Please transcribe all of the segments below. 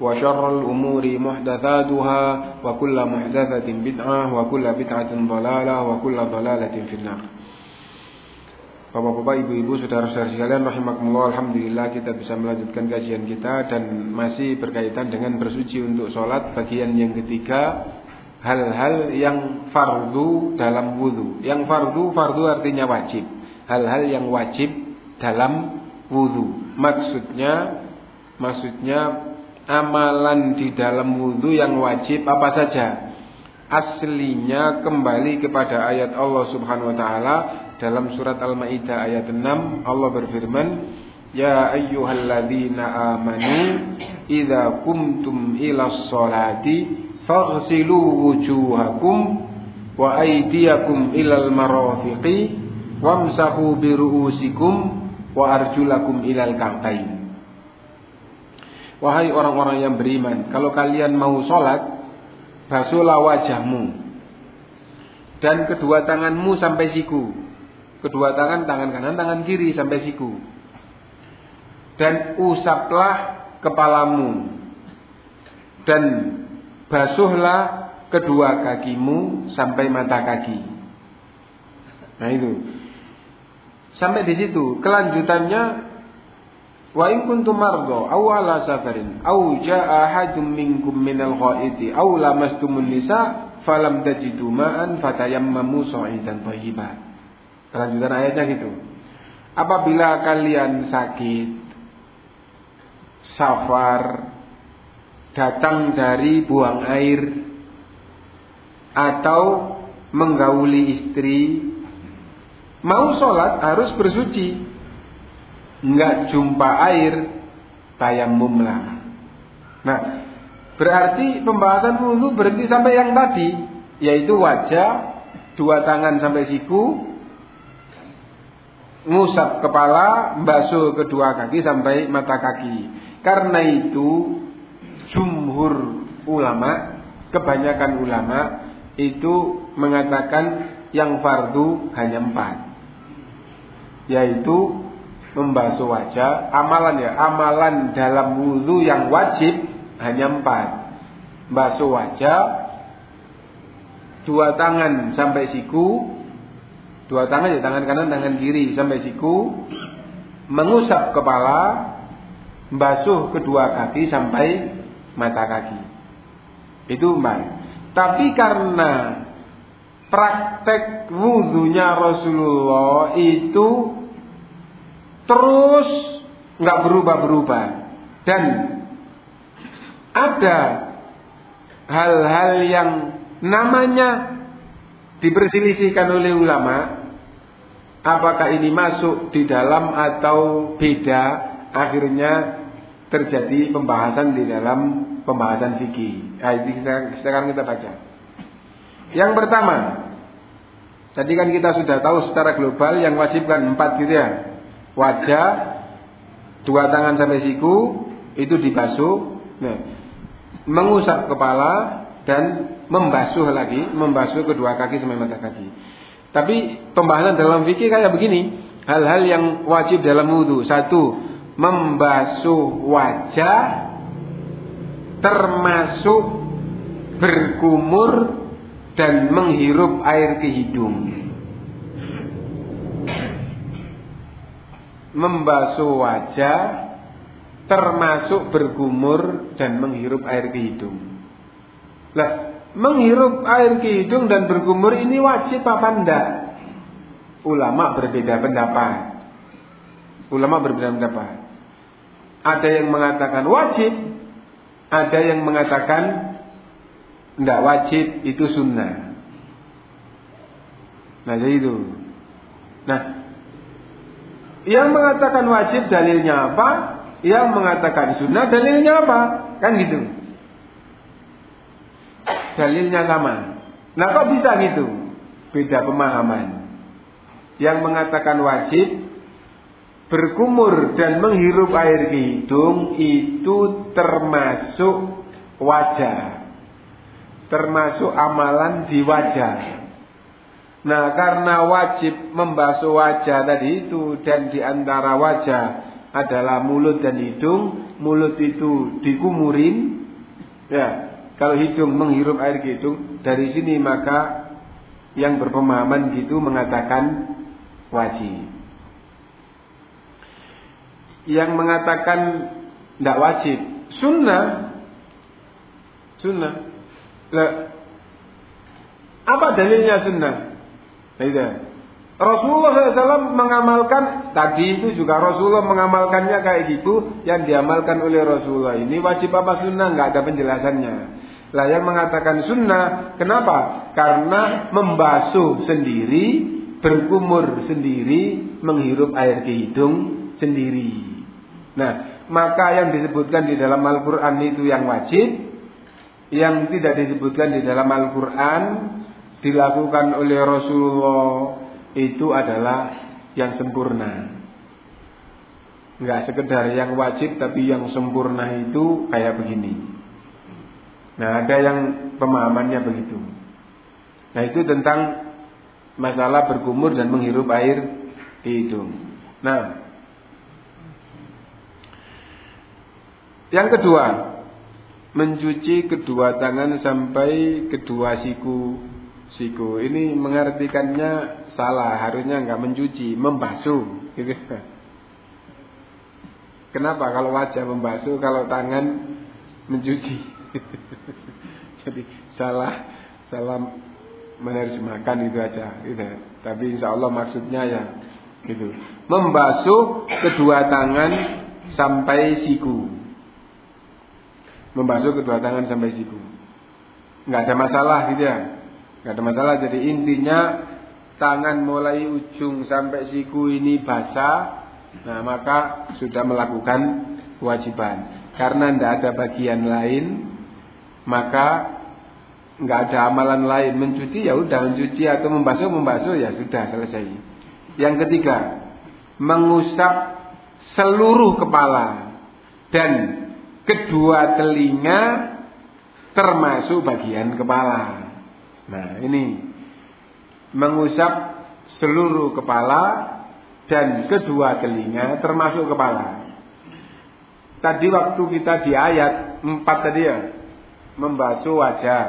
وشر الأمور محدثاتها وكل محدثة بدعة وكل بدعة ضلالة وكل ضلالة في النار Bapak-bapak, ibu-ibu, saudara-saudara sekalian rahimakumullah, alhamdulillah kita bisa melanjutkan kajian kita dan masih berkaitan dengan bersuci untuk sholat bagian yang ketiga hal-hal yang fardu dalam wudhu. Yang fardu, fardu artinya wajib. Hal-hal yang wajib dalam wudhu. Maksudnya, maksudnya amalan di dalam wudhu yang wajib apa saja. Aslinya kembali kepada ayat Allah Subhanahu Wa Taala dalam surat Al-Maidah ayat 6 Allah berfirman Ya ayyuhalladzina amanu idza kumtum ila sholati faghsilu wujuhakum wa aydiyakum ilal marafiqi wamsahu bi ru'usikum wa arjulakum ilal ka'bain Wahai orang-orang yang beriman kalau kalian mau sholat basuhlah wajahmu. Dan kedua tanganmu sampai siku. Kedua tangan tangan kanan tangan kiri sampai siku. Dan usaplah kepalamu. Dan basuhlah kedua kakimu sampai mata kaki. Nah itu. Sampai di situ. Kelanjutannya wa in kuntum mardo aw ala safarin aw jaa ahadum minkum minal ghaiti aw lamastumun nisa falam tajidu ma'an fatayammamu sa'idan thayyiban Kelanjutan ayatnya gitu. Apabila kalian sakit, safar, datang dari buang air, atau menggauli istri, mau sholat harus bersuci. Enggak jumpa air, tayamumlah. Nah, berarti pembahasan wudhu berhenti sampai yang tadi, yaitu wajah, dua tangan sampai siku, ngusap kepala, basuh kedua kaki sampai mata kaki. Karena itu jumhur ulama, kebanyakan ulama itu mengatakan yang fardu hanya empat. Yaitu membasuh wajah, amalan ya, amalan dalam wudhu yang wajib hanya empat. Basuh wajah, dua tangan sampai siku, dua tangan ya tangan kanan tangan kiri sampai siku. Mengusap kepala. Basuh kedua kaki sampai mata kaki. Itu empat. Tapi karena praktek wudhunya Rasulullah itu terus nggak berubah-berubah dan ada hal-hal yang namanya diperselisihkan oleh ulama apakah ini masuk di dalam atau beda akhirnya terjadi pembahasan di dalam pembahasan fikih. Nah, ini sekarang kita baca. Yang pertama, tadi kan kita sudah tahu secara global yang wajib kan empat gitu ya. Wajah, dua tangan sampai siku itu dibasuh. Nah, mengusap kepala, dan membasuh lagi, membasuh kedua kaki sampai mata kaki. Tapi pembahasan dalam fikih kayak begini, hal-hal yang wajib dalam wudhu. Satu, membasuh wajah termasuk berkumur dan menghirup air ke hidung. Membasuh wajah termasuk berkumur dan menghirup air ke hidung. Lah, menghirup air ke hidung dan berkumur ini wajib apa enggak? Ulama berbeda pendapat. Ulama berbeda pendapat. Ada yang mengatakan wajib, ada yang mengatakan enggak wajib, itu sunnah. Nah, jadi itu. Nah, yang mengatakan wajib dalilnya apa? Yang mengatakan sunnah dalilnya apa? Kan gitu. Dalilnya sama. Nah kok bisa gitu? Beda pemahaman. Yang mengatakan wajib berkumur dan menghirup air ke hidung itu termasuk wajah. Termasuk amalan di wajah. Nah karena wajib membasuh wajah tadi itu dan di antara wajah adalah mulut dan hidung, mulut itu dikumurin, ya. Kalau hidung menghirup air hidung, dari sini maka yang berpemahaman gitu mengatakan wajib. Yang mengatakan tidak wajib, sunnah, sunnah. Lah, apa dalilnya sunnah? Tidak. Rasulullah SAW mengamalkan tadi itu juga Rasulullah mengamalkannya kayak gitu yang diamalkan oleh Rasulullah ini wajib apa sunnah nggak ada penjelasannya. Lah yang mengatakan sunnah kenapa? Karena membasuh sendiri, berkumur sendiri, menghirup air ke hidung sendiri. Nah maka yang disebutkan di dalam Al-Quran itu yang wajib, yang tidak disebutkan di dalam Al-Quran dilakukan oleh Rasulullah itu adalah yang sempurna. Enggak sekedar yang wajib tapi yang sempurna itu kayak begini. Nah, ada yang pemahamannya begitu. Nah, itu tentang masalah berkumur dan menghirup air di hidung. Nah, yang kedua, mencuci kedua tangan sampai kedua siku siku. Ini mengartikannya salah, harusnya nggak mencuci, membasuh. Gitu. Kenapa kalau wajah membasuh, kalau tangan mencuci? Jadi salah, salah menerjemahkan itu aja. Gitu. Tapi insya Allah maksudnya ya gitu. Membasuh kedua tangan sampai siku. Membasuh kedua tangan sampai siku. Nggak ada masalah gitu ya. Nggak ada masalah. Jadi intinya tangan mulai ujung sampai siku ini basah, nah maka sudah melakukan kewajiban. Karena tidak ada bagian lain, maka nggak ada amalan lain. Mencuci ya udah mencuci atau membasuh membasuh ya sudah selesai. Yang ketiga, mengusap seluruh kepala dan kedua telinga termasuk bagian kepala. Nah, ini mengusap seluruh kepala dan kedua telinga termasuk kepala. Tadi waktu kita di ayat 4 tadi ya, membasuh wajah,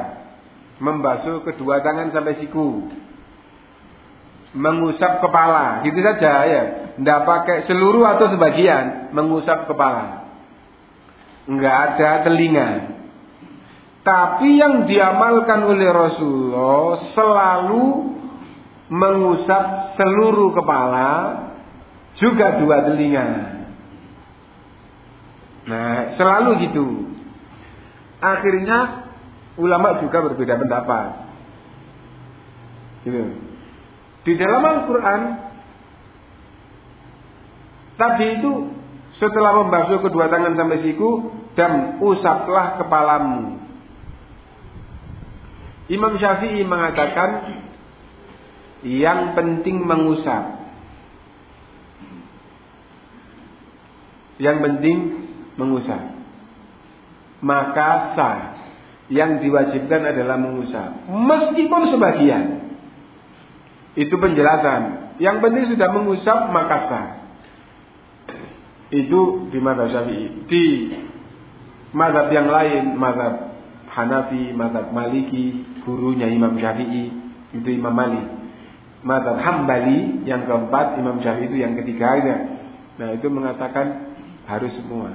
membasuh kedua tangan sampai siku, mengusap kepala, gitu saja ya. Tidak pakai seluruh atau sebagian, mengusap kepala. Enggak ada telinga. Tapi yang diamalkan oleh Rasulullah selalu mengusap seluruh kepala, juga dua telinga. Nah, selalu gitu. Akhirnya ulama juga berbeda pendapat. Gitu. Di dalam Al-Quran tadi itu setelah membasuh kedua tangan sampai siku dan usaplah kepalamu. Imam Syafi'i mengatakan yang penting mengusap. Yang penting mengusap. Maka sah. Yang diwajibkan adalah mengusap. Meskipun sebagian. Itu penjelasan. Yang penting sudah mengusap maka sah. Itu di madhab syafi'i. Di madhab yang lain, madhab Hanafi, madhab Maliki, gurunya Imam Syafi'i, itu Imam Malik. Madhab Hambali yang keempat, Imam Syafi'i itu yang ketiga aja. Nah itu mengatakan harus semua.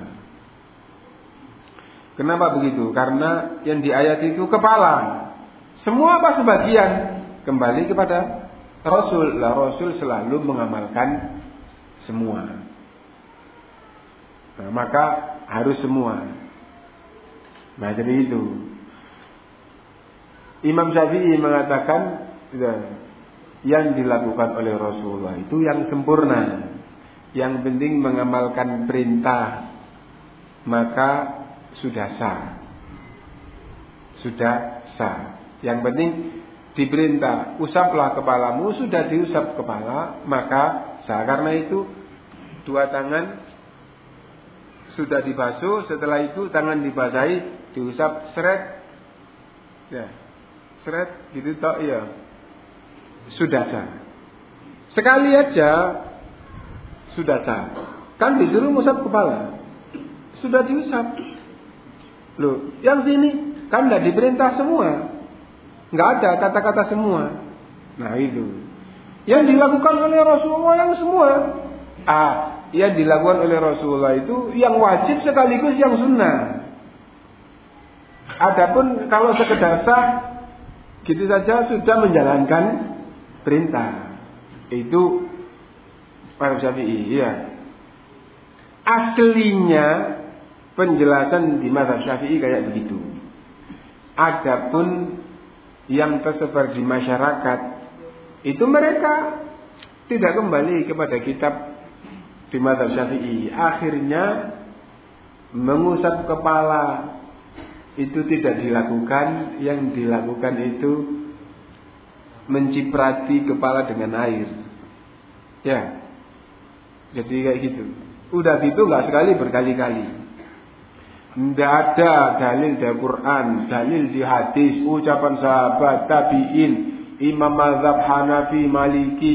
Kenapa begitu? Karena yang di ayat itu kepala. Semua apa sebagian kembali kepada Rasul. Lah Rasul selalu mengamalkan semua. Nah, maka harus semua. Nah jadi itu. Imam Syafi'i mengatakan ya, yang dilakukan oleh Rasulullah itu yang sempurna. Yang penting mengamalkan perintah maka sudah sah. Sudah sah. Yang penting diperintah usaplah kepalamu sudah diusap kepala maka sah karena itu dua tangan sudah dibasuh setelah itu tangan dibasahi diusap seret ya seret gitu tok ya sudah sah sekali aja sudah sah kan disuruh musab kepala. Sudah diusap. Loh yang sini kan tidak diperintah semua. Nggak ada kata-kata semua. Nah itu. Yang dilakukan oleh Rasulullah yang semua. Ah yang dilakukan oleh Rasulullah itu yang wajib sekaligus yang sunnah. Adapun kalau sekedar sah gitu saja sudah menjalankan perintah. Itu para Syafi'i, ya. Aslinya penjelasan di mazhab Syafi'i kayak begitu. Adapun yang tersebar di masyarakat itu mereka tidak kembali kepada kitab di mazhab Syafi'i. Akhirnya mengusap kepala itu tidak dilakukan, yang dilakukan itu menciprati kepala dengan air. Ya. Jadi kayak gitu. Udah gitu nggak sekali berkali-kali. Tidak ada dalil dari Quran, dalil di hadis, ucapan sahabat, tabiin, Imam Mazhab Hanafi, Maliki,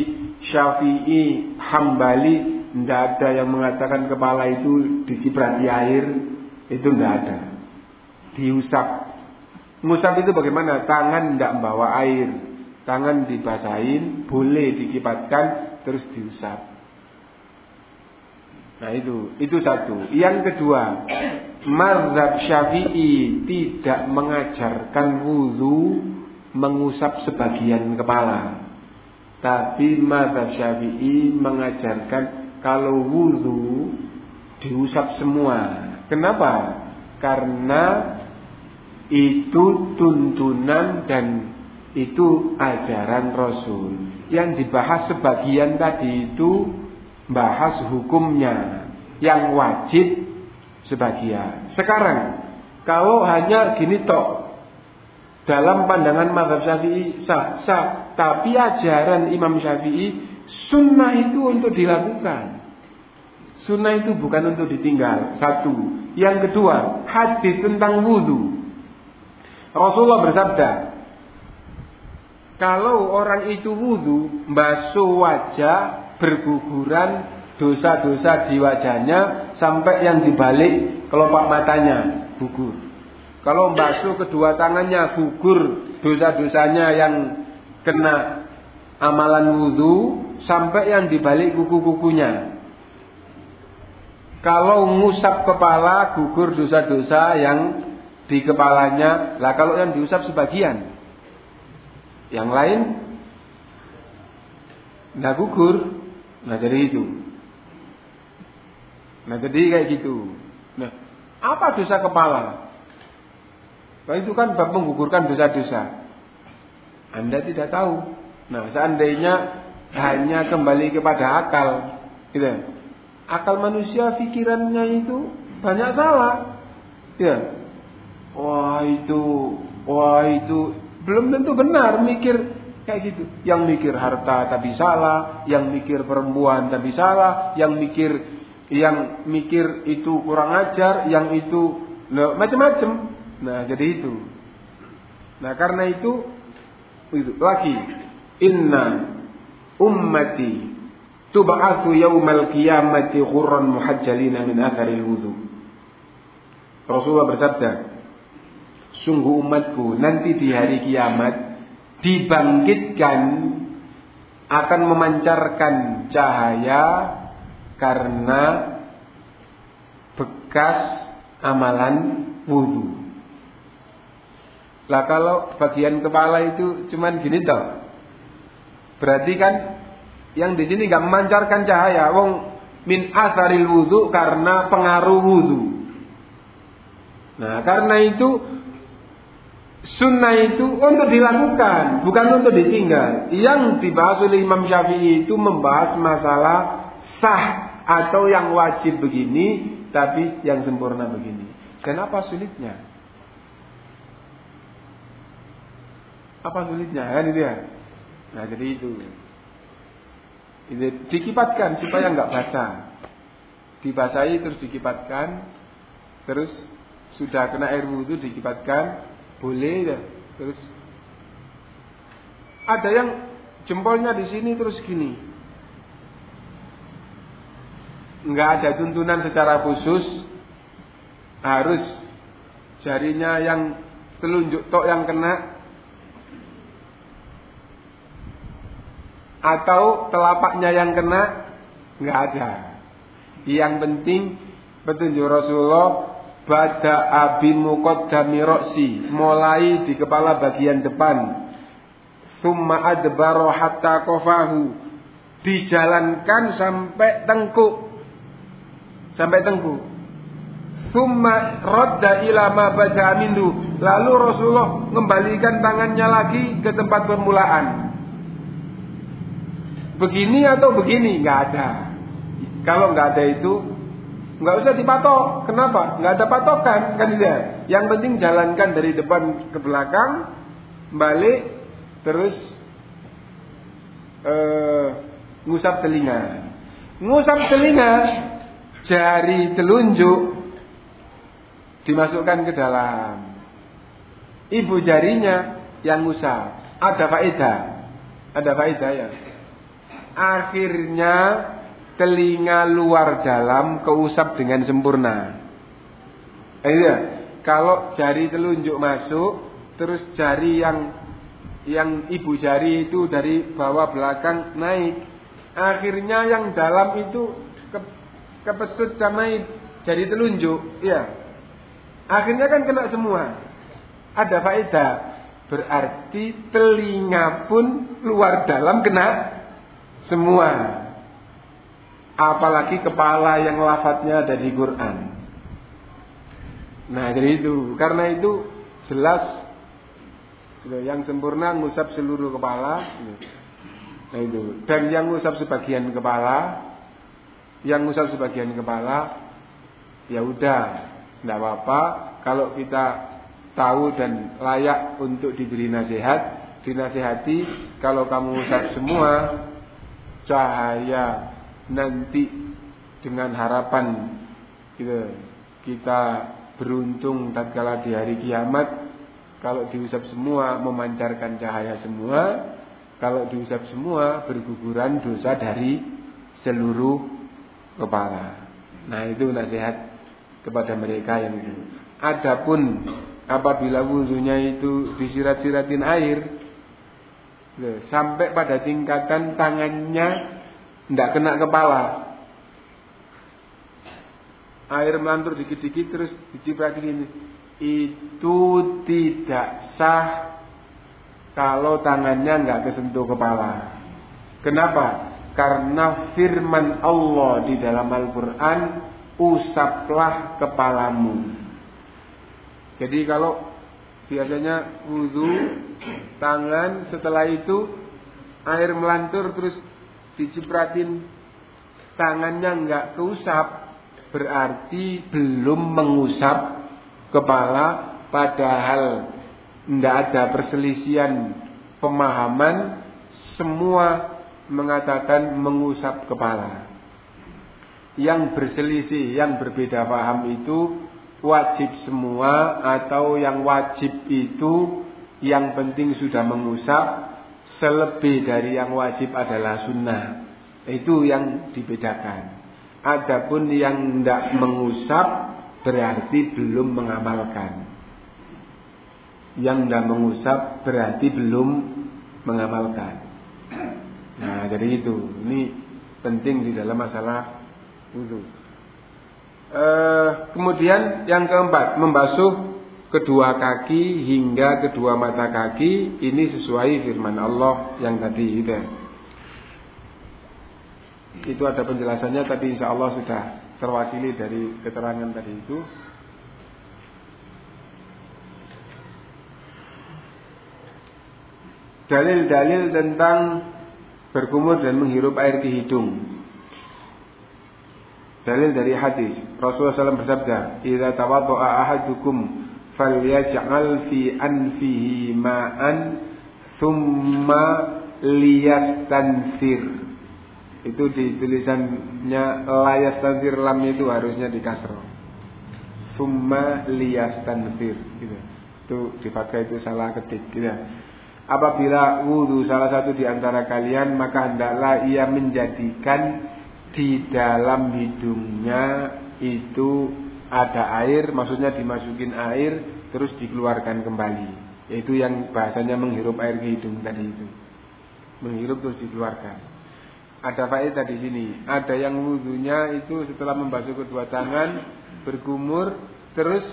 Syafi'i, Hambali, tidak ada yang mengatakan kepala itu diciprati air, itu tidak ada diusap. Ngusap itu bagaimana? Tangan tidak membawa air. Tangan dibasahin, boleh dikipatkan, terus diusap. Nah itu, itu satu. Yang kedua, mazhab syafi'i tidak mengajarkan wudhu mengusap sebagian kepala. Tapi mazhab syafi'i mengajarkan kalau wudhu diusap semua. Kenapa? Karena itu tuntunan dan itu ajaran Rasul. Yang dibahas sebagian tadi itu bahas hukumnya. Yang wajib sebagian. Sekarang kalau hanya gini tok dalam pandangan mazhab Syafi'i sah, sah, tapi ajaran Imam Syafi'i sunnah itu untuk dilakukan. Sunnah itu bukan untuk ditinggal. Satu. Yang kedua, hadis tentang wudhu. Rasulullah bersabda, kalau orang itu wudhu, basuh wajah, berguguran, dosa-dosa di wajahnya, sampai yang dibalik kelopak matanya, gugur. Kalau basuh kedua tangannya, gugur dosa-dosanya yang kena amalan wudhu, sampai yang dibalik kuku-kukunya. Kalau ngusap kepala, gugur dosa-dosa yang di kepalanya. Lah kalau yang diusap sebagian, yang lain nggak gugur. Nah jadi itu. Nah jadi kayak gitu. Nah apa dosa kepala? Nah itu kan bab menggugurkan dosa-dosa. Anda tidak tahu. Nah seandainya hanya kembali kepada akal, gitu. Akal manusia pikirannya itu banyak salah. Ya, Wah itu, wah itu belum tentu benar mikir kayak gitu. Yang mikir harta tapi salah, yang mikir perempuan tapi salah, yang mikir yang mikir itu kurang ajar, yang itu macam-macam. Nah jadi itu. Nah karena itu, itu lagi inna ummati tub'atsu yaumal qiyamati khurran muhajjalina min atharil wudu. Rasulullah bersabda, sungguh umatku nanti di hari kiamat dibangkitkan akan memancarkan cahaya karena bekas amalan wudhu. Lah kalau bagian kepala itu cuman gini toh. Berarti kan yang di sini nggak memancarkan cahaya. Wong min asaril wudhu karena pengaruh wudhu. Nah karena itu sunnah itu untuk dilakukan, bukan untuk ditinggal. Yang dibahas oleh Imam Syafi'i itu membahas masalah sah atau yang wajib begini, tapi yang sempurna begini. Kenapa sulitnya? Apa sulitnya? Kan dia. Nah jadi itu. Dikipatkan supaya nggak basah. Dibasahi terus dikipatkan, terus sudah kena air wudhu dikipatkan, boleh ya. Terus ada yang jempolnya di sini terus gini. Nggak ada tuntunan secara khusus harus jarinya yang telunjuk tok yang kena atau telapaknya yang kena nggak ada. Yang penting petunjuk Rasulullah pada abi muqaddami roksi mulai di kepala bagian depan. Summa adbaro hatta kofahu dijalankan sampai tengkuk. Sampai tengkuk. Summa rodda ilama baca amindu lalu Rasulullah mengembalikan tangannya lagi ke tempat permulaan. Begini atau begini? Nggak ada. Kalau nggak ada itu nggak usah dipatok. Kenapa? Nggak ada patokan kan dia. Yang penting jalankan dari depan ke belakang, balik, terus uh, ngusap telinga. Ngusap telinga, jari telunjuk dimasukkan ke dalam. Ibu jarinya yang ngusap. Ada faedah. Ada faedah ya akhirnya telinga luar dalam keusap dengan sempurna. Iya, kalau jari telunjuk masuk, terus jari yang yang ibu jari itu dari bawah belakang naik, akhirnya yang dalam itu ke, kepesut sama jari telunjuk, iya. Akhirnya kan kena semua. Ada faedah. Berarti telinga pun luar dalam kena semua. Apalagi kepala yang lafadznya ada di Quran. Nah jadi itu. Karena itu jelas. Yang sempurna ngusap seluruh kepala. Nah itu. Dan yang ngusap sebagian kepala. Yang ngusap sebagian kepala. Ya udah. Tidak apa-apa. Kalau kita tahu dan layak untuk diberi nasihat. Dinasihati. Kalau kamu ngusap semua cahaya nanti dengan harapan kita, kita beruntung tatkala di hari kiamat kalau diusap semua memancarkan cahaya semua kalau diusap semua berguguran dosa dari seluruh kepala. Nah itu nasihat kepada mereka yang itu adapun apabila wudhunya itu disirat-siratin air sampai pada tingkatan tangannya tidak kena kepala. Air melantur dikit-dikit terus diciprat ini. Itu tidak sah kalau tangannya nggak kesentuh kepala. Kenapa? Karena firman Allah di dalam Al-Quran, usaplah kepalamu. Jadi kalau biasanya wudhu tangan setelah itu air melantur terus dicipratin tangannya nggak keusap berarti belum mengusap kepala padahal tidak ada perselisihan pemahaman semua mengatakan mengusap kepala. Yang berselisih yang berbeda paham itu wajib semua atau yang wajib itu yang penting sudah mengusap selebih dari yang wajib adalah sunnah. Itu yang dibedakan. Adapun yang tidak mengusap berarti belum mengamalkan. Yang tidak mengusap berarti belum mengamalkan. Nah, jadi itu. Ini penting di dalam masalah wudhu. Eh, kemudian yang keempat, membasuh kedua kaki hingga kedua mata kaki. Ini sesuai firman Allah yang tadi itu. Itu ada penjelasannya tapi insya Allah sudah terwakili dari keterangan tadi itu. Dalil-dalil tentang berkumur dan menghirup air di hidung. Dalil dari hadis Rasulullah SAW bersabda, "Idza tawaddaa ahadukum falyaj'al fi anfihi ma'an thumma liyastansir." Itu di tulisannya layastansir lam itu harusnya di kasro. Thumma liyastansir gitu. Itu di itu salah ketik gitu. Apabila wudhu salah satu di antara kalian maka hendaklah ia menjadikan di dalam hidungnya itu ada air, maksudnya dimasukin air terus dikeluarkan kembali. Yaitu yang bahasanya menghirup air ke hidung tadi itu. Menghirup terus dikeluarkan. Ada faedah di sini. Ada yang wudhunya itu setelah membasuh kedua tangan bergumur terus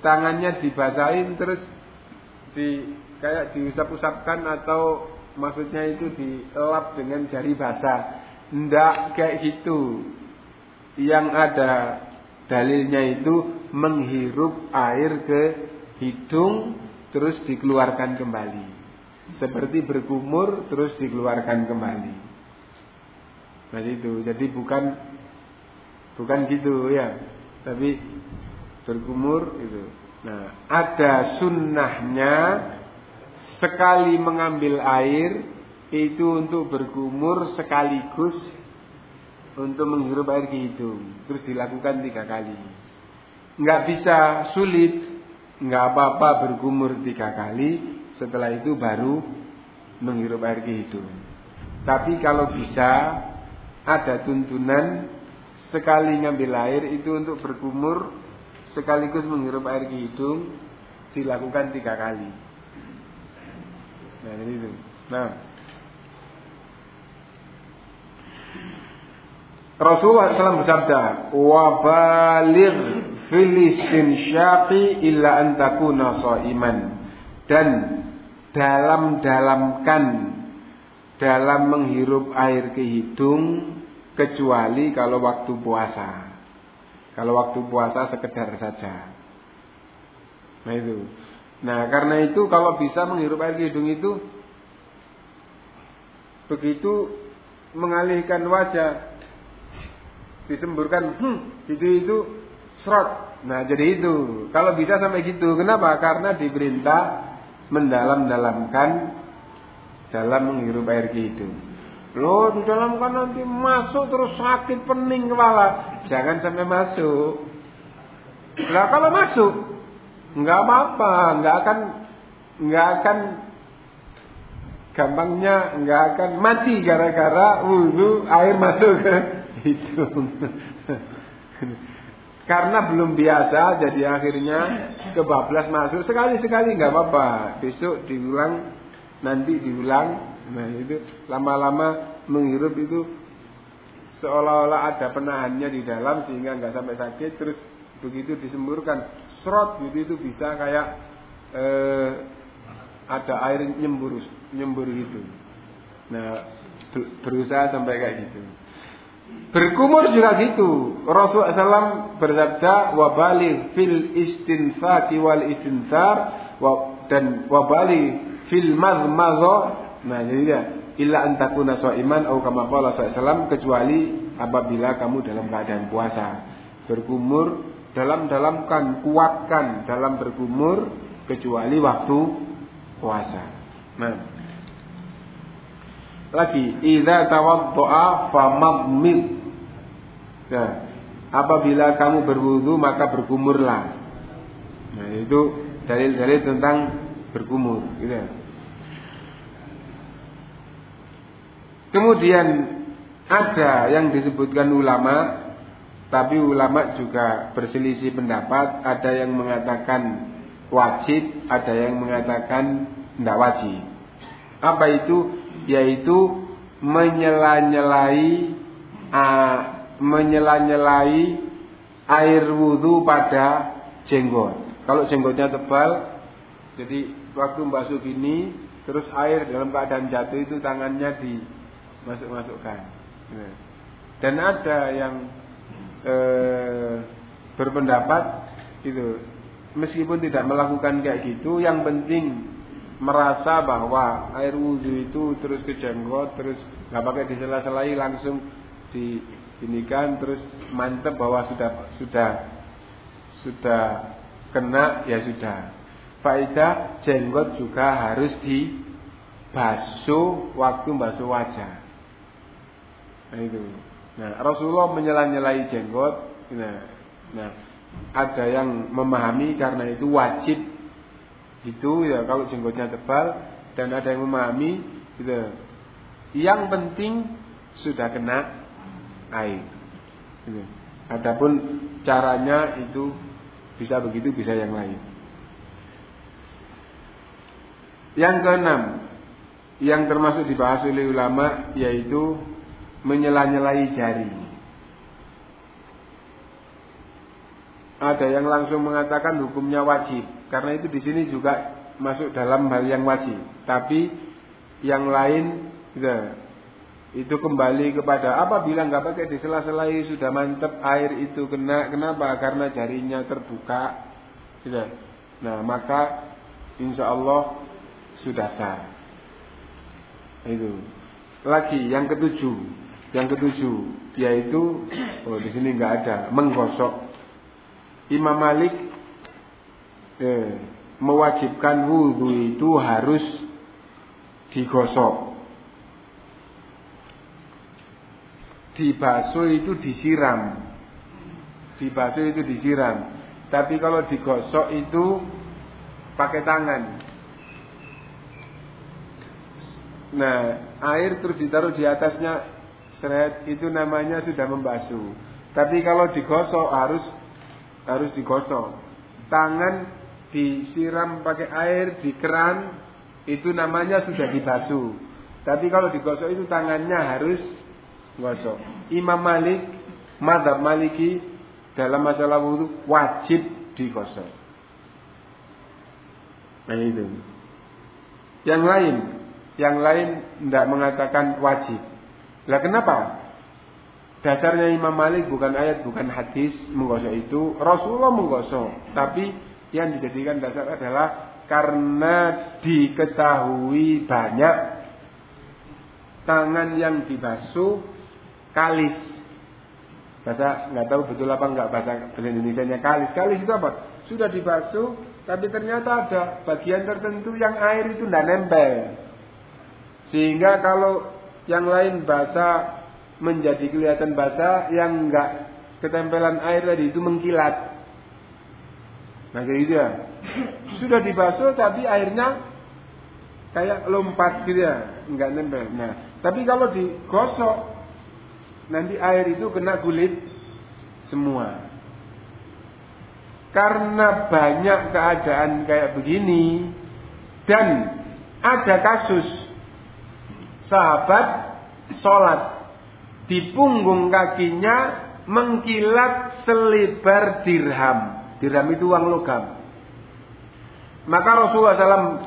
tangannya dibasahin terus di kayak diusap-usapkan atau maksudnya itu dielap dengan jari basah. Ndak kayak gitu. Yang ada dalilnya itu menghirup air ke hidung terus dikeluarkan kembali. Seperti berkumur terus dikeluarkan kembali. Nah itu. Jadi bukan bukan gitu ya. Tapi berkumur itu. Nah, ada sunnahnya sekali mengambil air itu untuk bergumur sekaligus untuk menghirup air ke hidung. Terus dilakukan tiga kali. Nggak bisa sulit, nggak apa-apa bergumur tiga kali. Setelah itu baru menghirup air ke hidung. Tapi kalau bisa ada tuntunan sekali ngambil air itu untuk bergumur sekaligus menghirup air ke hidung dilakukan tiga kali. Nah, itu. Nah. Rasulullah SAW bersabda, "Wa baligh fil illa an takuna iman Dan dalam-dalamkan dalam menghirup air ke hidung kecuali kalau waktu puasa. Kalau waktu puasa sekedar saja. Nah itu. Nah, karena itu kalau bisa menghirup air hidung itu begitu mengalihkan wajah disemburkan hmm, gitu itu serot. Nah, jadi itu. Kalau bisa sampai gitu. Kenapa? Karena diperintah mendalam-dalamkan dalam menghirup air hidung. Loh, di dalam kan nanti masuk terus sakit pening kepala. Jangan sampai masuk. Nah, kalau masuk, Enggak apa-apa, enggak akan enggak akan gampangnya enggak akan mati gara-gara wudhu air masuk hidung. Karena belum biasa jadi akhirnya kebablas masuk sekali-sekali enggak apa-apa. Besok diulang, nanti diulang. Nah, itu lama-lama menghirup itu seolah-olah ada penahannya di dalam sehingga enggak sampai sakit terus begitu disemburkan serot gitu itu bisa kayak eh, ada air nyembur nyembur gitu. Nah, berusaha sampai kayak gitu. Berkumur juga gitu. Rasulullah SAW bersabda wabali fil istinfati wal istinsar dan wabali fil mazmazo. Nah, jadi ya illa antakuna iman atau kama qala SAW kecuali apabila kamu dalam keadaan puasa. Berkumur dalam-dalamkan, kuatkan dalam bergumur kecuali waktu puasa. Nah. Lagi, idza tawaddoa famadmid. Nah, apabila kamu berwudu maka bergumurlah. Nah, itu dalil-dalil tentang berkumur gitu. Kemudian ada yang disebutkan ulama tapi ulama juga berselisih pendapat, ada yang mengatakan wajib, ada yang mengatakan tidak wajib. Apa itu? Yaitu menyela-nyelai uh, menyela-nyelai air wudhu pada jenggot. Kalau jenggotnya tebal, jadi waktu membasuh gini, terus air dalam keadaan jatuh itu tangannya dimasuk-masukkan. Dan ada yang eh, berpendapat itu meskipun tidak melakukan kayak gitu yang penting merasa bahwa air wudhu itu terus ke jenggot terus nggak pakai disela-selai langsung di ini kan terus mantep bahwa sudah sudah sudah kena ya sudah. Faedah jenggot juga harus dibasuh waktu basuh wajah. Nah itu. Nah, Rasulullah menyela-nyelai jenggot. Nah, nah, ada yang memahami karena itu wajib itu ya kalau jenggotnya tebal dan ada yang memahami gitu. Yang penting sudah kena air. Gitu. Adapun caranya itu bisa begitu bisa yang lain. Yang keenam yang termasuk dibahas oleh ulama yaitu menyela-nyelai jari. Ada yang langsung mengatakan hukumnya wajib, karena itu di sini juga masuk dalam hal yang wajib. Tapi yang lain ya, itu kembali kepada apabila nggak pakai di sela-selai sudah mantep air itu kena kenapa karena jarinya terbuka gitu. nah maka insya Allah sudah sah itu lagi yang ketujuh yang ketujuh yaitu oh di sini nggak ada menggosok. Imam Malik eh, mewajibkan wudhu itu harus digosok. Dibasuh itu disiram. Dibasuh itu disiram. Tapi kalau digosok itu pakai tangan. Nah, air terus ditaruh di atasnya seret itu namanya sudah membasuh. Tapi kalau digosok harus harus digosok. Tangan disiram pakai air di keran itu namanya sudah dibasuh. Tapi kalau digosok itu tangannya harus gosok. Imam Malik, Madhab Maliki dalam masalah wudhu wajib digosok. Nah itu. Yang lain, yang lain tidak mengatakan wajib. Lah kenapa? Dasarnya Imam Malik bukan ayat, bukan hadis menggosok itu. Rasulullah menggosok. Tapi yang dijadikan dasar adalah karena diketahui banyak tangan yang dibasuh kalis. Bahasa nggak tahu betul apa nggak bahasa Indonesia nya kalis. Kalis itu apa? Sudah dibasuh, tapi ternyata ada bagian tertentu yang air itu tidak nempel. Sehingga kalau yang lain basah menjadi kelihatan basah, yang enggak ketempelan air tadi itu mengkilat. Nah kayak gitu ya. Sudah dibasuh tapi airnya kayak lompat gitu ya, enggak nempel. Nah, tapi kalau digosok nanti air itu kena kulit semua. Karena banyak keadaan kayak begini dan ada kasus sahabat sholat di punggung kakinya mengkilat selebar dirham. Dirham itu uang logam. Maka Rasulullah SAW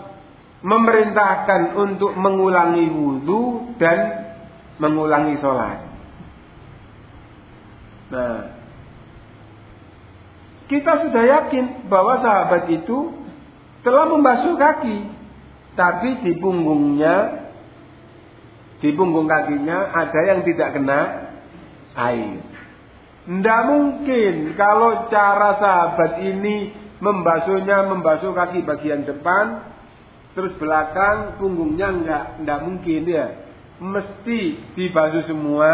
memerintahkan untuk mengulangi wudhu dan mengulangi sholat. Nah, kita sudah yakin bahwa sahabat itu telah membasuh kaki, tapi di punggungnya di punggung kakinya ada yang tidak kena air. Tidak mungkin kalau cara sahabat ini membasuhnya membasuh kaki bagian depan, terus belakang punggungnya enggak, enggak mungkin ya. Mesti dibasuh semua,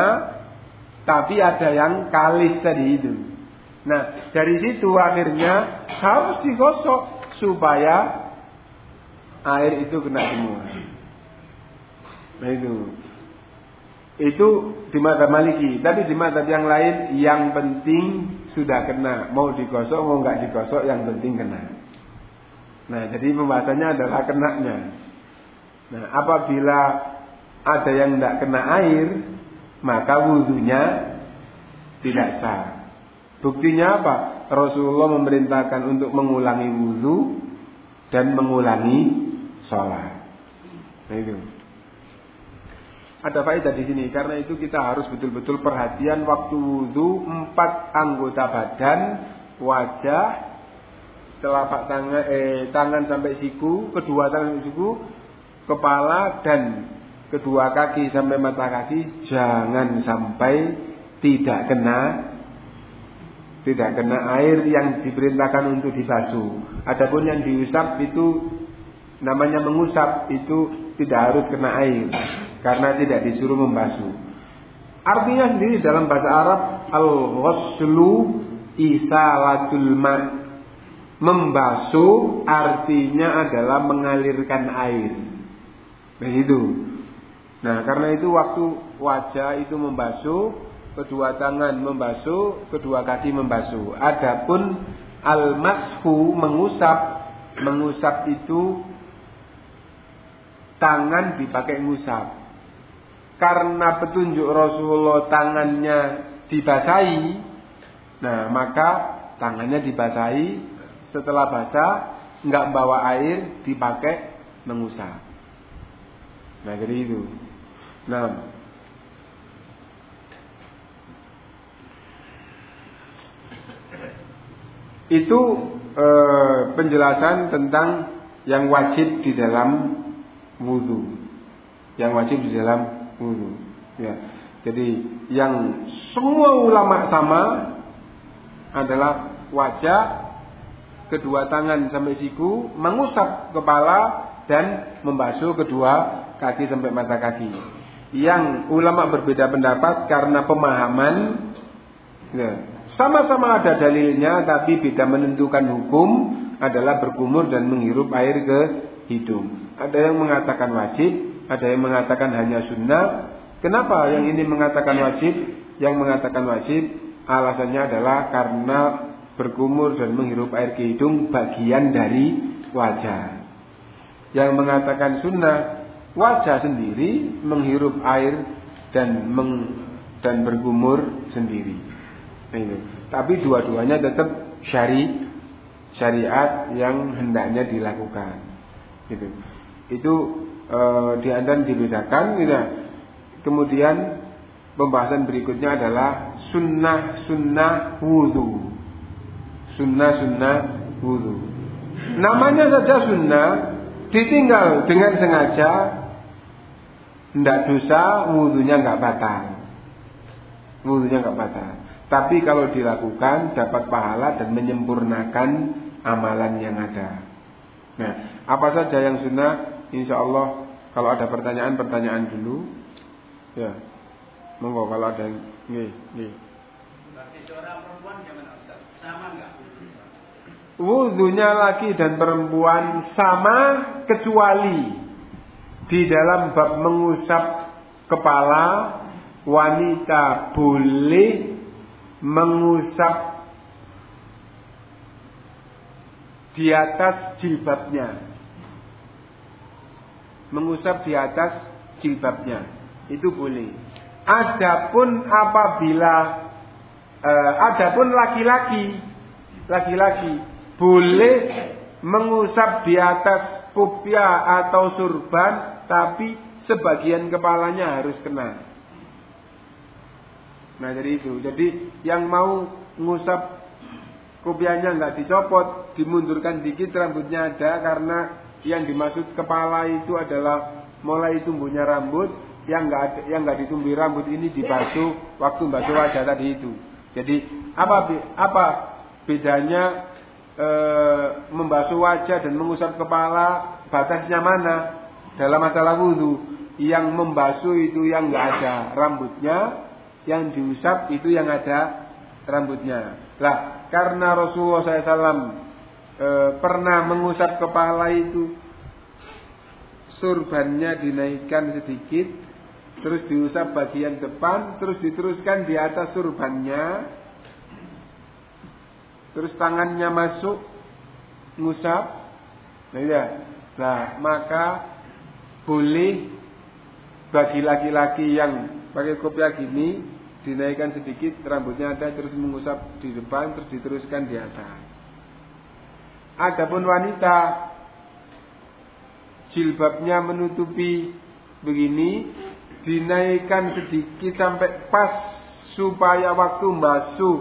tapi ada yang kalis tadi itu. Nah, dari situ akhirnya harus digosok supaya air itu kena semua. Nah itu. Itu di mata Maliki. Tapi di mata yang lain yang penting sudah kena. Mau digosok mau nggak digosok yang penting kena. Nah jadi pembahasannya adalah kenanya. Nah apabila ada yang tidak kena air maka wudhunya tidak sah. Buktinya apa? Rasulullah memerintahkan untuk mengulangi wudhu dan mengulangi sholat. Nah itu. Ada faedah di sini karena itu kita harus betul-betul perhatian waktu wudhu empat anggota badan, wajah, telapak tangan, eh, tangan sampai siku, kedua tangan sampai siku, kepala dan kedua kaki sampai mata kaki jangan sampai tidak kena tidak kena air yang diperintahkan untuk dibasuh. Adapun yang diusap itu namanya mengusap itu tidak harus kena air karena tidak disuruh membasuh. Artinya sendiri dalam bahasa Arab al-ghuslu isalatul ma. Membasuh artinya adalah mengalirkan air. Begitu. Nah, karena itu waktu wajah itu membasuh, kedua tangan membasuh, kedua kaki membasuh. Adapun al-mashu mengusap, mengusap itu tangan dipakai ngusap karena petunjuk Rasulullah tangannya dibasahi, nah maka tangannya dibasahi setelah basah nggak bawa air dipakai mengusap. Nah jadi itu. Nah itu e, penjelasan tentang yang wajib di dalam wudhu, yang wajib di dalam wudhu. Ya. Jadi yang semua ulama sama adalah wajah, kedua tangan sampai siku, mengusap kepala dan membasuh kedua kaki sampai mata kaki. Yang ulama berbeda pendapat karena pemahaman ya, sama-sama ada dalilnya tapi beda menentukan hukum adalah berkumur dan menghirup air ke hidung. Ada yang mengatakan wajib, ada yang mengatakan hanya sunnah. Kenapa yang ini mengatakan wajib? Yang mengatakan wajib alasannya adalah karena berkumur dan menghirup air ke hidung bagian dari wajah. Yang mengatakan sunnah wajah sendiri menghirup air dan meng, dan berkumur sendiri. Ini. Tapi dua-duanya tetap syari syariat yang hendaknya dilakukan. Gitu. Itu e, di dibedakan gitu. Kemudian pembahasan berikutnya adalah sunnah sunnah wudhu. Sunnah sunnah wudhu. Namanya saja sunnah ditinggal dengan sengaja tidak dosa wudhunya nggak batal. Wudhunya nggak batal. Tapi kalau dilakukan dapat pahala dan menyempurnakan amalan yang ada. Nah, apa saja yang sunnah Insya Allah kalau ada pertanyaan-pertanyaan dulu. Ya. Monggo kalau ada yang nih, nih. Wudhunya laki dan perempuan sama kecuali di dalam bab mengusap kepala wanita boleh mengusap di atas jilbabnya mengusap di atas jilbabnya. Itu boleh. Adapun apabila eh, adapun laki-laki laki-laki boleh mengusap di atas pupia atau surban tapi sebagian kepalanya harus kena. Nah jadi itu. Jadi yang mau mengusap kupiahnya nggak dicopot, dimundurkan dikit rambutnya ada karena yang dimaksud kepala itu adalah mulai tumbuhnya rambut yang nggak yang nggak ditumbuhi rambut ini dibasuh waktu basuh wajah tadi itu. Jadi apa apa bedanya e, membasuh wajah dan mengusap kepala batasnya mana dalam masalah wudhu? Yang membasuh itu yang nggak ada rambutnya, yang diusap itu yang ada rambutnya. Lah karena Rasulullah SAW e, pernah mengusap kepala itu. Surbannya dinaikkan sedikit, terus diusap bagian depan, terus diteruskan di atas surbannya, terus tangannya masuk, ngusap, nah ya, nah maka boleh bagi laki-laki yang pakai kopiah gini dinaikkan sedikit rambutnya ada terus mengusap di depan terus diteruskan di atas. Adapun wanita jilbabnya menutupi begini dinaikkan sedikit sampai pas supaya waktu basuh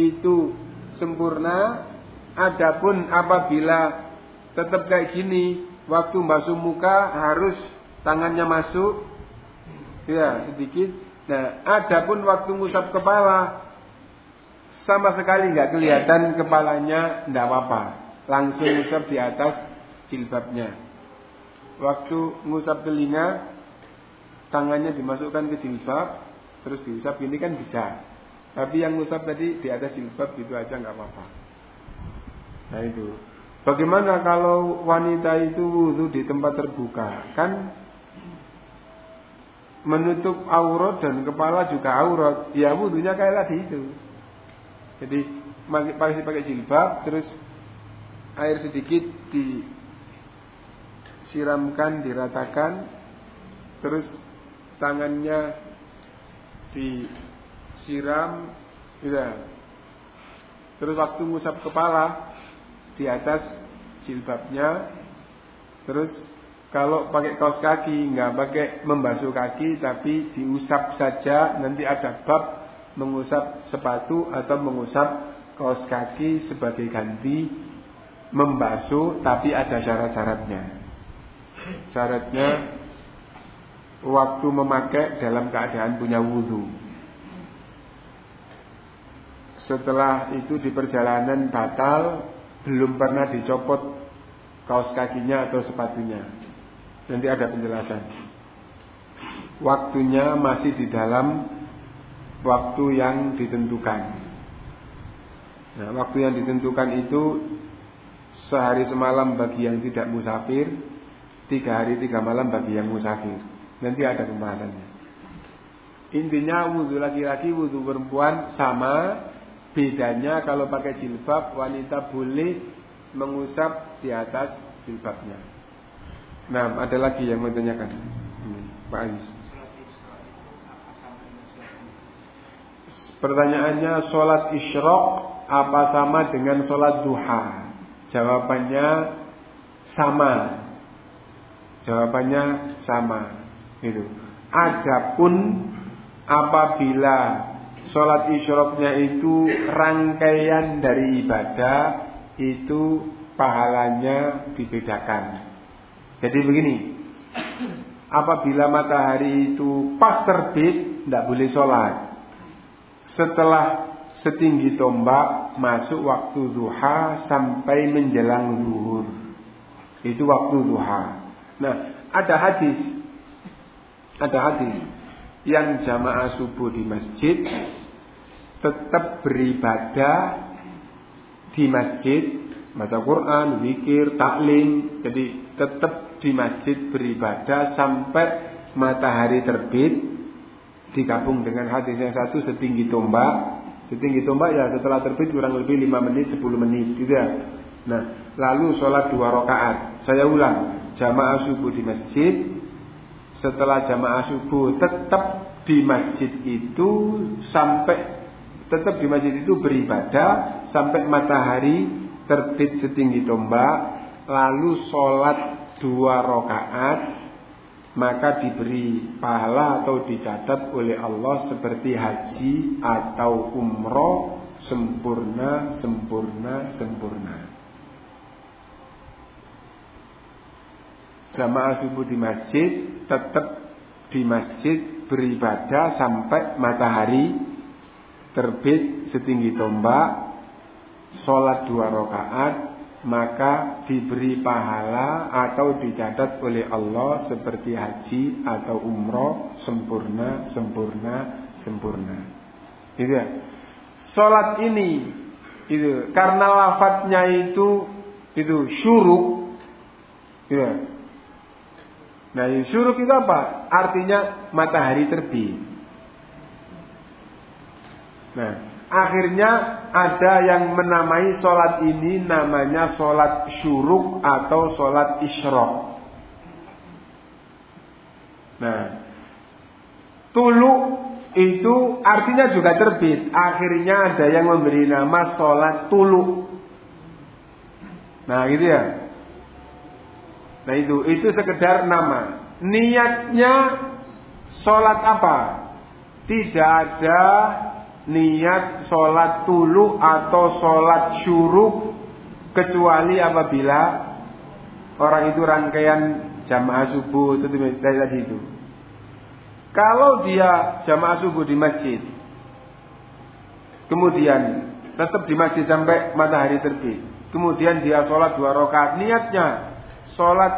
itu sempurna. Adapun apabila tetap kayak gini, waktu basuh muka harus tangannya masuk, ya sedikit. Nah, adapun waktu ngusap kepala sama sekali nggak kelihatan kepalanya, nggak apa-apa. Langsung ngusap di atas jilbabnya. Waktu ngusap telinga, tangannya dimasukkan ke jilbab, terus diusap ini kan bisa. Tapi yang ngusap tadi di atas jilbab gitu aja nggak apa-apa. Nah itu. Bagaimana kalau wanita itu wudhu di tempat terbuka? Kan menutup aurat dan kepala juga aurat. Ya wudhunya kayak tadi itu. Jadi pakai pakai jilbab, terus air sedikit disiramkan, diratakan, terus tangannya di siram, ya. Terus waktu ngusap kepala di atas jilbabnya, terus kalau pakai kaos kaki nggak pakai membasuh kaki tapi diusap saja nanti ada bab mengusap sepatu atau mengusap kaos kaki sebagai ganti membasuh tapi ada syarat-syaratnya. Syaratnya waktu memakai dalam keadaan punya wudhu. Setelah itu di perjalanan batal belum pernah dicopot kaos kakinya atau sepatunya. Nanti ada penjelasan. Waktunya masih di dalam waktu yang ditentukan. Nah, waktu yang ditentukan itu sehari semalam bagi yang tidak musafir, tiga hari tiga malam bagi yang musafir. Nanti ada pembahasannya. Intinya wudhu laki-laki, wudhu perempuan sama, Bedanya kalau pakai jilbab wanita boleh mengusap di atas jilbabnya. Nah, ada lagi yang mau tanyakan. Hmm, Pak Anies. Pertanyaannya sholat isyrok apa sama dengan sholat duha? Jawabannya sama. Jawabannya sama. Itu. Adapun apabila Sholat isyroknya itu rangkaian dari ibadah itu pahalanya dibedakan. Jadi begini, apabila matahari itu pas terbit, tidak boleh sholat. Setelah setinggi tombak masuk waktu duha sampai menjelang zuhur. Itu waktu duha. Nah, ada hadis. Ada hadis yang jamaah subuh di masjid tetap beribadah di masjid, baca Quran, zikir, taklim. Jadi tetap di masjid beribadah sampai matahari terbit digabung dengan hadis yang satu setinggi tombak. Setinggi tombak ya setelah terbit kurang lebih 5 menit, 10 menit gitu ya. Nah, lalu sholat dua rakaat. Saya ulang, jamaah subuh di masjid, setelah jamaah subuh tetap di masjid itu sampai tetap di masjid itu beribadah sampai matahari terbit setinggi tombak, lalu sholat dua rakaat, maka diberi pahala atau dicatat oleh Allah seperti haji atau umroh sempurna, sempurna, sempurna. Jamaah subuh di masjid tetap di masjid beribadah sampai matahari terbit setinggi tombak, sholat dua rakaat, maka diberi pahala atau dicatat oleh Allah seperti haji atau umroh sempurna, sempurna, sempurna. Gitu ya. Sholat ini itu karena lafadznya itu itu syuruk, gitu ya. Nah, syuruk itu apa? Artinya matahari terbit. Nah, akhirnya ada yang menamai sholat ini namanya sholat syuruk atau sholat isyrok. Nah, tulu itu artinya juga terbit. Akhirnya ada yang memberi nama sholat tulu. Nah, gitu ya. Nah itu, itu sekedar nama. Niatnya sholat apa? Tidak ada niat sholat tulu atau sholat syuruk kecuali apabila orang itu rangkaian jamaah subuh itu tadi itu. Kalau dia jamaah subuh di masjid, kemudian tetap di masjid sampai matahari terbit, kemudian dia sholat dua rakaat, niatnya Sholat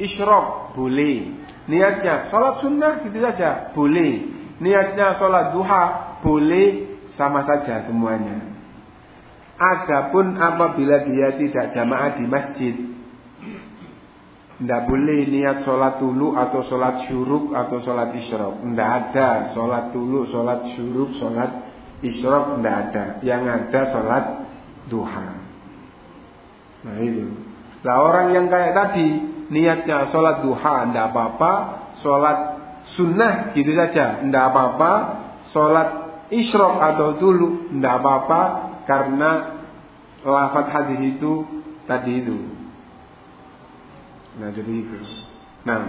isyrok boleh. Niatnya sholat sunnah gitu saja boleh. Niatnya sholat duha boleh sama saja semuanya. Adapun apabila dia tidak jamaah di masjid, tidak boleh niat sholat tulu atau sholat syuruk atau sholat isyrok. Tidak ada sholat tulu, sholat syuruk, sholat isyrok. Tidak ada. Yang ada sholat duha. Nah itu. Nah orang yang kayak tadi niatnya sholat duha tidak apa-apa, sholat sunnah gitu saja tidak apa-apa, sholat isyrok atau dulu tidak apa-apa karena lafaz hadis itu tadi itu. Nah jadi itu. Nah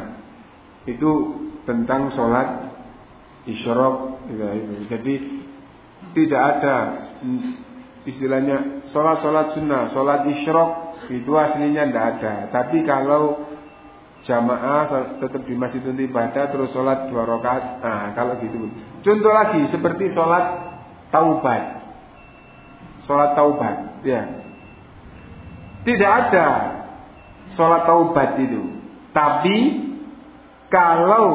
itu tentang sholat isyrok ya, Jadi tidak ada istilahnya sholat-sholat sunnah, sholat isyrok itu aslinya tidak ada. Tapi kalau jamaah tetap di masjid ibadah terus sholat dua rakaat, nah kalau gitu. Contoh lagi seperti sholat taubat, sholat taubat, ya. Tidak ada sholat taubat itu. Tapi kalau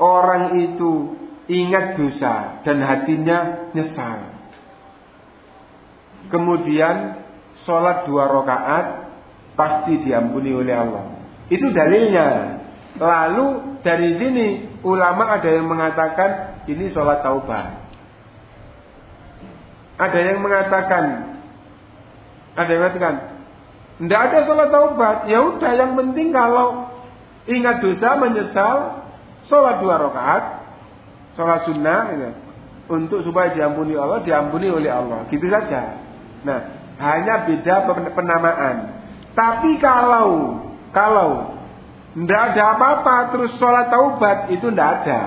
orang itu ingat dosa dan hatinya nyesal. Kemudian sholat dua rakaat pasti diampuni oleh Allah. Itu dalilnya. Lalu dari sini ulama ada yang mengatakan ini sholat taubat. Ada yang mengatakan, ada yang mengatakan, tidak ada sholat taubat. Ya udah, yang penting kalau ingat dosa menyesal, sholat dua rakaat, sholat sunnah, ya, untuk supaya diampuni Allah, diampuni oleh Allah. Gitu saja. Nah, hanya beda penamaan. Tapi kalau kalau tidak ada apa-apa terus sholat taubat itu tidak ada.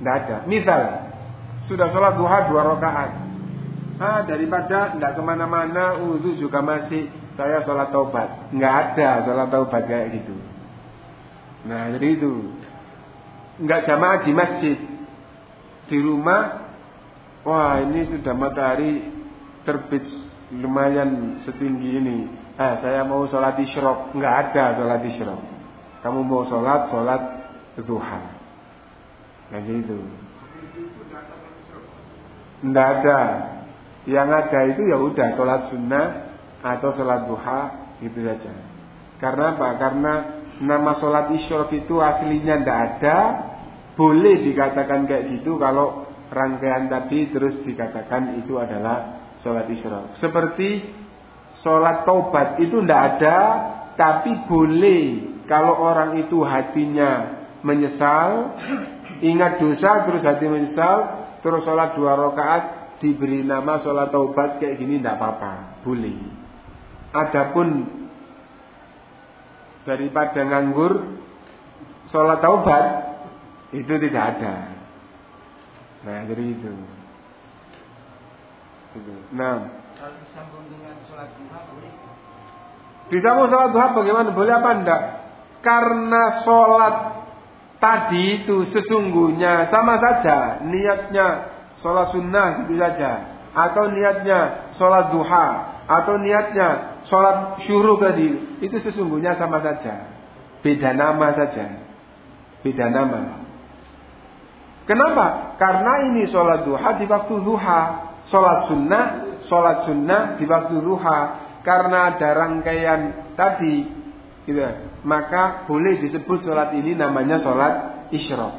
Tidak ada. Misal sudah sholat duha dua rakaat. Ah daripada tidak ke mana-mana wudhu juga masih saya sholat taubat. Nggak ada sholat taubat kayak gitu. Nah jadi itu nggak jamaah di masjid di rumah. Wah ini sudah matahari terbit lumayan setinggi ini. Ah, saya mau sholat isyrok. Enggak ada sholat isyrok. Kamu mau sholat, sholat duha. Nah gitu. Enggak ada. Yang ada itu ya udah sholat sunnah atau sholat duha itu saja. Karena apa? Karena nama sholat isyrok itu aslinya enggak ada. Boleh dikatakan kayak gitu kalau rangkaian tadi terus dikatakan itu adalah sholat isyraq. Seperti sholat taubat itu tidak ada, tapi boleh kalau orang itu hatinya menyesal, ingat dosa terus hati menyesal, terus sholat dua rakaat diberi nama sholat taubat kayak gini tidak apa-apa, boleh. Adapun daripada nganggur sholat taubat itu tidak ada. Nah jadi itu. Nah. Disambung sholat duha bagaimana? Boleh apa enggak? Karena sholat tadi itu sesungguhnya sama saja. Niatnya sholat sunnah itu saja. Atau niatnya sholat duha. Atau niatnya sholat syuruh tadi. Itu sesungguhnya sama saja. Beda nama saja. Beda nama. Kenapa? Karena ini sholat duha di waktu duha. Sholat sunnah, sholat sunnah di waktu duha. Karena ada rangkaian tadi gitu. Maka boleh disebut sholat ini namanya sholat isyrok.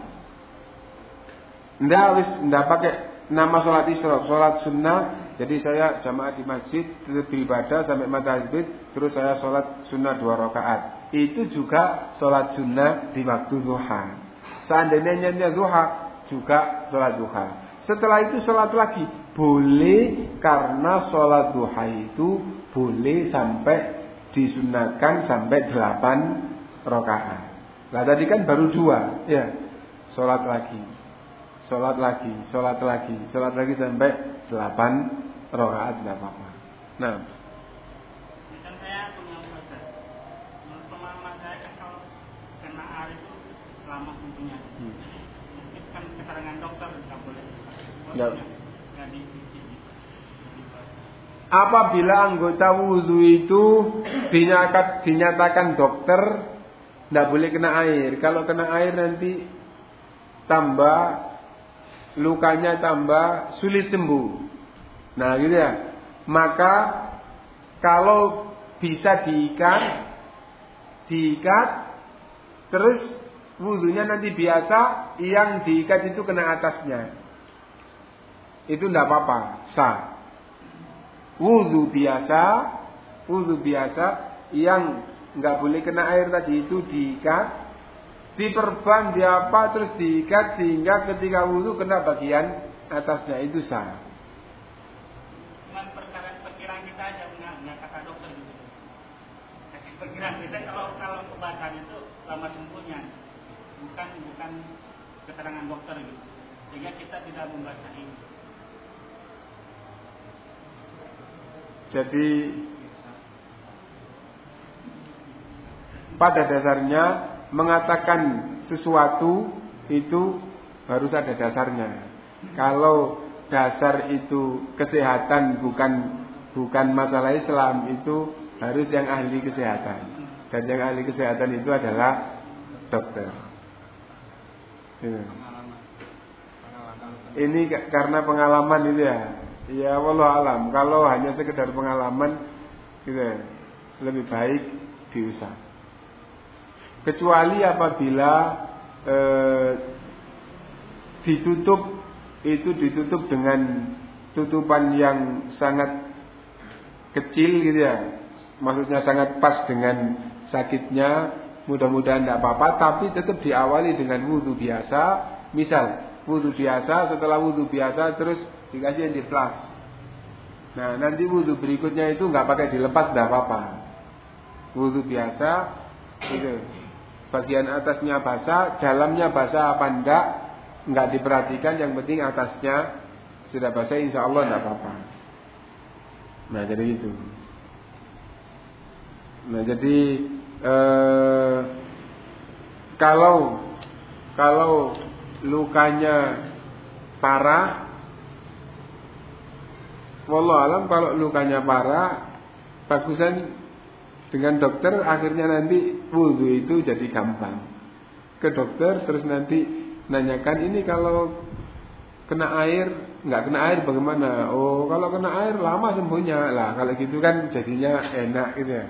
Ndak wis ndak pakai nama sholat isyrok sholat sunnah. Jadi saya jamaah di masjid beribadah sampai matahari terus saya sholat sunnah dua rakaat. Itu juga sholat sunnah di waktu duha. Seandainya nyanyi duha juga sholat duha setelah itu sholat lagi boleh karena sholat duha itu boleh sampai disunahkan sampai delapan rakaat. Nah tadi kan baru dua, ya. Sholat lagi, sholat lagi, sholat lagi, sholat lagi sampai delapan rakaat tidak apa-apa. Nah. saya punya Menurut pemahaman saya kan itu lama kumpulnya. Hmm. kan keterangan dokter Apabila anggota wudhu itu dinyatakan, dinyatakan dokter tidak boleh kena air. Kalau kena air nanti tambah lukanya tambah sulit sembuh. Nah gitu ya. Maka kalau bisa diikat, diikat, terus wudhunya nanti biasa, yang diikat itu kena atasnya. Itu tidak apa-apa, sah wudhu biasa, wudhu biasa yang nggak boleh kena air tadi itu diikat, diperban, diapa terus diikat sehingga ketika wudhu kena bagian atasnya itu sah. Cuman perkiraan kita aja nggak kata dokter gitu. Perkiraan kita kalau kalau kebataan itu lama sembuhnya, bukan bukan keterangan dokter gitu. Sehingga kita tidak membaca ini. Jadi pada dasarnya mengatakan sesuatu itu harus ada dasarnya. Kalau dasar itu kesehatan bukan bukan masalah Islam itu harus yang ahli kesehatan. Dan yang ahli kesehatan itu adalah dokter. Ini karena pengalaman itu ya. Ya Allah alam. Kalau hanya sekedar pengalaman, gitu, ya, lebih baik diusah. Kecuali apabila eh, ditutup itu ditutup dengan tutupan yang sangat kecil gitu ya. Maksudnya sangat pas dengan sakitnya. Mudah-mudahan tidak apa-apa, tapi tetap diawali dengan wudhu biasa. Misal, wudhu biasa, setelah wudhu biasa terus dikasih yang diplas. Nah nanti wudhu berikutnya itu nggak pakai dilepas tidak apa-apa. Wudhu biasa, itu bagian atasnya basah, dalamnya basah apa enggak, nggak diperhatikan. Yang penting atasnya sudah basah, insya Allah tidak apa-apa. Nah jadi itu. Nah jadi eh, kalau kalau lukanya parah Wallah alam kalau lukanya parah, bagusan dengan dokter akhirnya nanti wudhu itu jadi gampang. Ke dokter terus nanti nanyakan ini kalau kena air nggak kena air bagaimana? Oh kalau kena air lama sembuhnya lah. Kalau gitu kan jadinya enak gitu ya.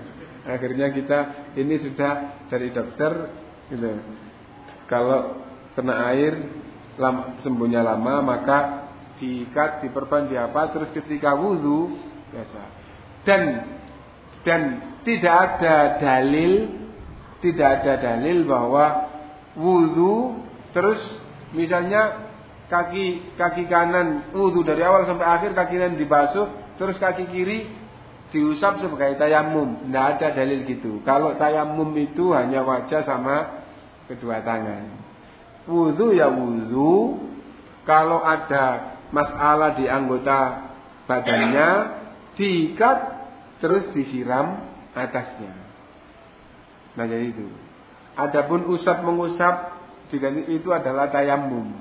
Akhirnya kita ini sudah dari dokter gitu. Kalau kena air lama, sembuhnya lama maka diikat, diperban, diapa, terus ketika wudhu biasa. Dan dan tidak ada dalil, tidak ada dalil bahwa wudhu terus misalnya kaki kaki kanan wudhu dari awal sampai akhir kaki kanan dibasuh, terus kaki kiri diusap sebagai tayamum. Tidak ada dalil gitu. Kalau tayamum itu hanya wajah sama kedua tangan. Wudhu ya wudhu. Kalau ada masalah di anggota badannya diikat terus disiram atasnya. Nah jadi itu. Adapun usap mengusap itu adalah tayamum.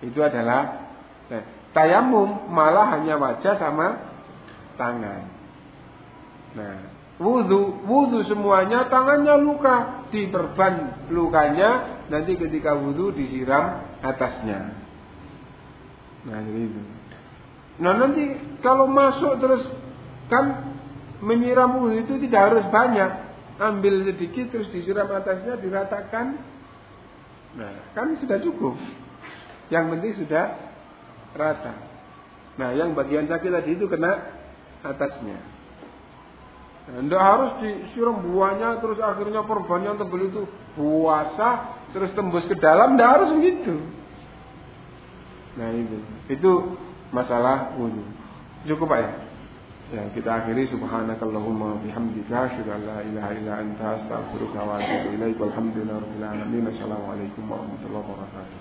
Itu adalah nah, tayamum malah hanya wajah sama tangan. Nah, wudhu, wudhu semuanya tangannya luka, diperban lukanya, nanti ketika wudhu disiram atasnya. Nah itu. Nah nanti kalau masuk terus kan menyiram wudhu itu tidak harus banyak. ambil sedikit terus disiram atasnya diratakan. Nah, kan sudah cukup. Yang penting sudah rata. Nah, yang bagian sakit tadi itu kena atasnya. Tidak harus disiram buahnya terus akhirnya korban yang tebel itu puasa terus tembus ke dalam. Tidak harus begitu. Nah itu, itu masalah wudhu. Cukup Pak ya? Ya, kita akhiri subhanakallahumma bihamdika asyhadu an la ilaha illa anta astaghfiruka wa atubu ilaik. Walhamdulillahirabbil alamin. Assalamualaikum warahmatullahi wabarakatuh.